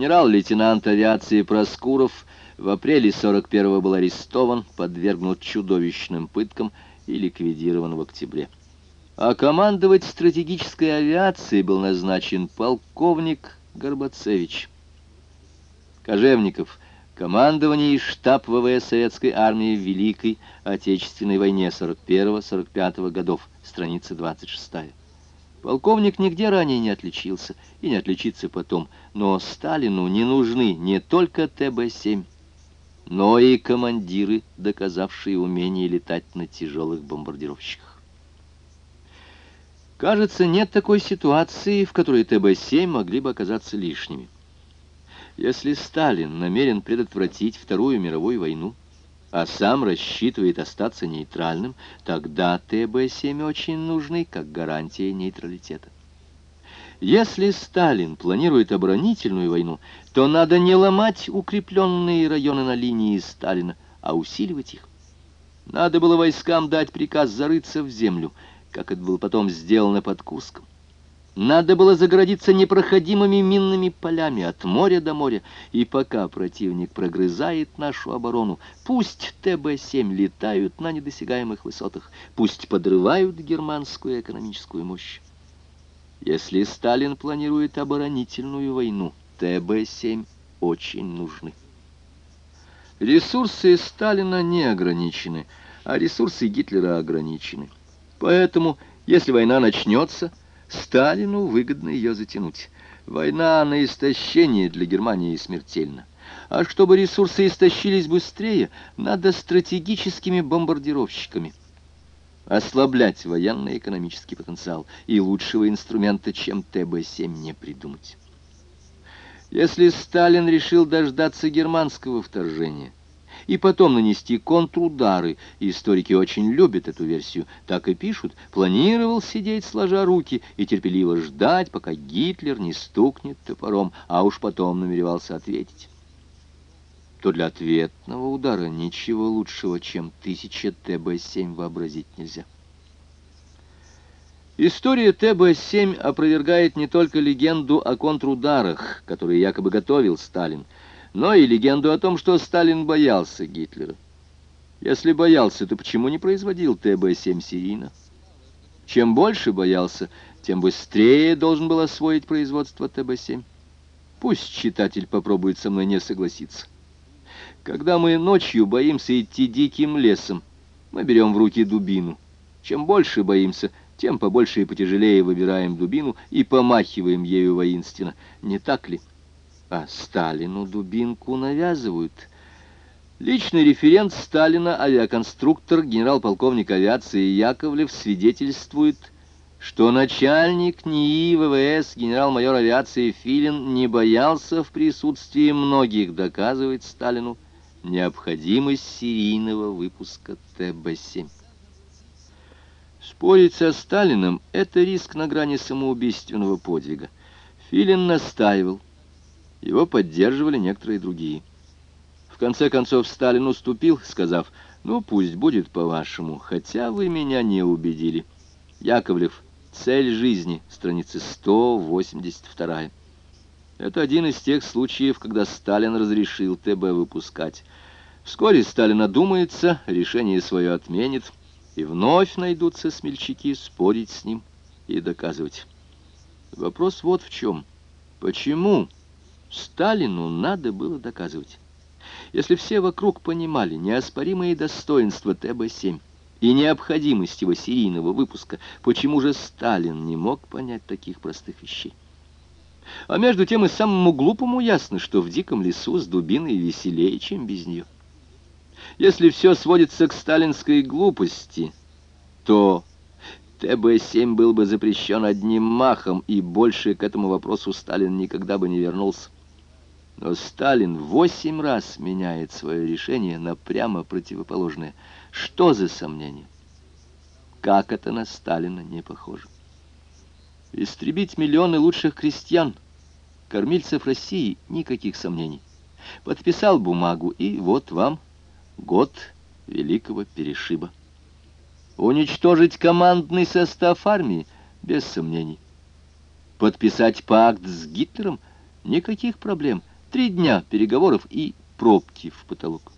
Генерал-лейтенант авиации Проскуров в апреле 41-го был арестован, подвергнут чудовищным пыткам и ликвидирован в октябре. А командовать стратегической авиацией был назначен полковник Горбацевич. Кожевников, командование и штаб ВВС Советской армии в Великой Отечественной войне 41-45 годов, страница 26. Полковник нигде ранее не отличился и не отличится потом, но Сталину не нужны не только ТБ-7, но и командиры, доказавшие умение летать на тяжелых бомбардировщиках. Кажется, нет такой ситуации, в которой ТБ-7 могли бы оказаться лишними. Если Сталин намерен предотвратить Вторую мировую войну, а сам рассчитывает остаться нейтральным, тогда ТБ-7 очень нужны как гарантия нейтралитета. Если Сталин планирует оборонительную войну, то надо не ломать укрепленные районы на линии Сталина, а усиливать их. Надо было войскам дать приказ зарыться в землю, как это было потом сделано под Курском. Надо было загородиться непроходимыми минными полями от моря до моря, и пока противник прогрызает нашу оборону, пусть ТБ-7 летают на недосягаемых высотах, пусть подрывают германскую экономическую мощь. Если Сталин планирует оборонительную войну, ТБ-7 очень нужны. Ресурсы Сталина не ограничены, а ресурсы Гитлера ограничены. Поэтому, если война начнется, Сталину выгодно ее затянуть. Война на истощение для Германии смертельна. А чтобы ресурсы истощились быстрее, надо стратегическими бомбардировщиками. Ослаблять военно-экономический потенциал. И лучшего инструмента, чем ТБ-7, не придумать. Если Сталин решил дождаться германского вторжения, и потом нанести контрудары. Историки очень любят эту версию. Так и пишут. Планировал сидеть сложа руки и терпеливо ждать, пока Гитлер не стукнет топором, а уж потом намеревался ответить. То для ответного удара ничего лучшего, чем тысяча ТБ-7 вообразить нельзя. История ТБ-7 опровергает не только легенду о контрударах, которые якобы готовил Сталин, но и легенду о том, что Сталин боялся Гитлера. Если боялся, то почему не производил ТБ-7 серийно? Чем больше боялся, тем быстрее должен был освоить производство ТБ-7. Пусть читатель попробует со мной не согласиться. Когда мы ночью боимся идти диким лесом, мы берем в руки дубину. Чем больше боимся, тем побольше и потяжелее выбираем дубину и помахиваем ею воинственно. Не так ли? А Сталину дубинку навязывают. Личный референт Сталина, авиаконструктор, генерал-полковник авиации Яковлев свидетельствует, что начальник НИИ ВВС, генерал-майор авиации Филин, не боялся в присутствии многих доказывать Сталину необходимость серийного выпуска ТБ-7. Спорить со Сталиным — это риск на грани самоубийственного подвига. Филин настаивал, его поддерживали некоторые другие. В конце концов Сталин уступил, сказав, «Ну, пусть будет по-вашему, хотя вы меня не убедили». Яковлев, «Цель жизни», страница 182. Это один из тех случаев, когда Сталин разрешил ТБ выпускать. Вскоре Сталин одумается, решение свое отменит, и вновь найдутся смельчаки спорить с ним и доказывать. Вопрос вот в чем. Почему Сталину надо было доказывать. Если все вокруг понимали неоспоримые достоинства ТБ-7 и необходимость его серийного выпуска, почему же Сталин не мог понять таких простых вещей? А между тем и самому глупому ясно, что в диком лесу с дубиной веселее, чем без нее. Если все сводится к сталинской глупости, то ТБ-7 был бы запрещен одним махом, и больше к этому вопросу Сталин никогда бы не вернулся. Но Сталин восемь раз меняет свое решение на прямо противоположное. Что за сомнение? Как это на Сталина не похоже? Истребить миллионы лучших крестьян, кормильцев России, никаких сомнений. Подписал бумагу, и вот вам год великого перешиба. Уничтожить командный состав армии, без сомнений. Подписать пакт с Гитлером, никаких проблем – Три дня переговоров и пробки в потолок.